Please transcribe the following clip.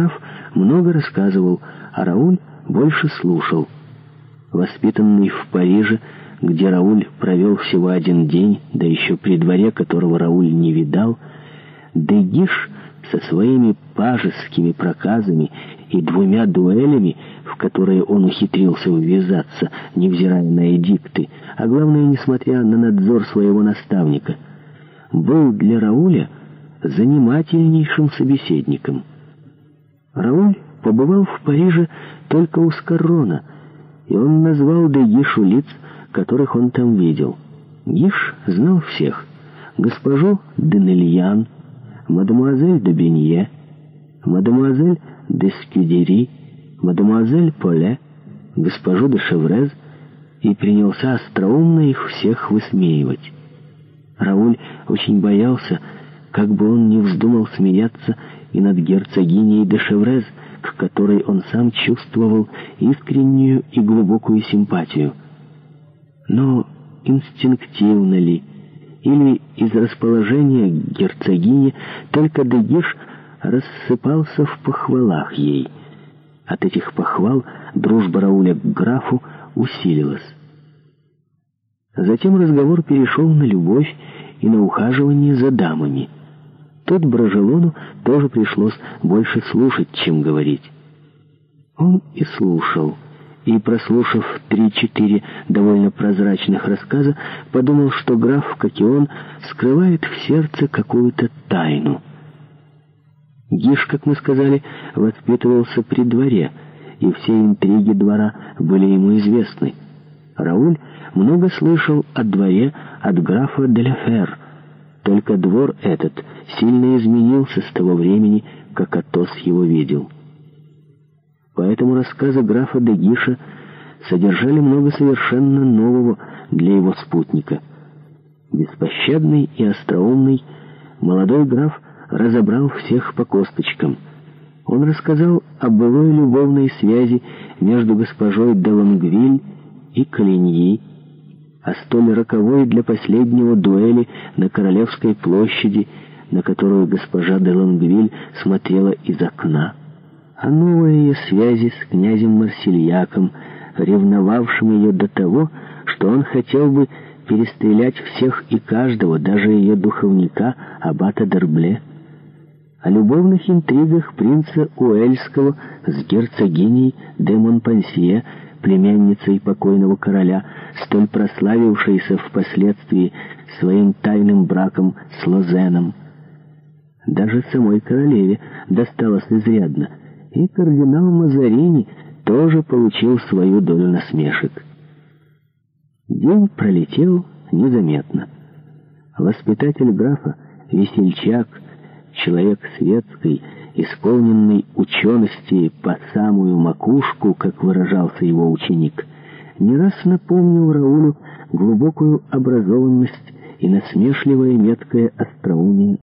граф много рассказывал, а Рауль больше слушал. Воспитанный в Париже, где Рауль провел всего один день, да еще при дворе, которого Рауль не видал, Дегиш со своими пажескими проказами и двумя дуэлями, в которые он ухитрился ввязаться, невзирая на эдикты, а главное, несмотря на надзор своего наставника, был для Рауля занимательнейшим собеседником. Рауль побывал в Париже только у Скарона, и он назвал Дегишу лиц, которых он там видел. Гиш знал всех. Госпожу Денельян, мадемуазель де Бенье, мадемуазель де Скюдери, мадемуазель Поле, госпожу де Шеврез, и принялся остроумно их всех высмеивать. Рауль очень боялся, как бы он не вздумал смеяться и над герцогиней де Шеврез, к которой он сам чувствовал искреннюю и глубокую симпатию. Но инстинктивно ли, или из расположения герцогини, герцогине, только Дегиш рассыпался в похвалах ей. От этих похвал дружба Рауля к графу усилилась. Затем разговор перешел на любовь и на ухаживание за дамами — тот Брожелону тоже пришлось больше слушать, чем говорить. Он и слушал, и, прослушав три-четыре довольно прозрачных рассказа, подумал, что граф, как и он, скрывает в сердце какую-то тайну. Гиш, как мы сказали, воспитывался при дворе, и все интриги двора были ему известны. Рауль много слышал о дворе от графа Деляфер, только двор этот сильно изменился с того времени, как Атос его видел. Поэтому рассказы графа Дегиша содержали много совершенно нового для его спутника. Беспощадный и остроумный, молодой граф разобрал всех по косточкам. Он рассказал о былой любовной связи между госпожой Делангвиль и Калиньи, о столь роковой для последнего дуэли на Королевской площади, на которую госпожа де Лангвиль смотрела из окна, а о новой ее связи с князем Марсельяком, ревновавшим ее до того, что он хотел бы перестрелять всех и каждого, даже ее духовника Аббата Дербле, о любовных интригах принца Уэльского с герцогиней де Монпансье, племянницей покойного короля, столь прославившейся впоследствии своим тайным браком с Лозеном. Даже самой королеве досталось изрядно, и кардинал Мазарини тоже получил свою долю насмешек. День пролетел незаметно. Воспитатель графа, весельчак, человек светский, исполненный учености по самую макушку, как выражался его ученик, не раз напомнил Раулю глубокую образованность и насмешливое меткое остроумие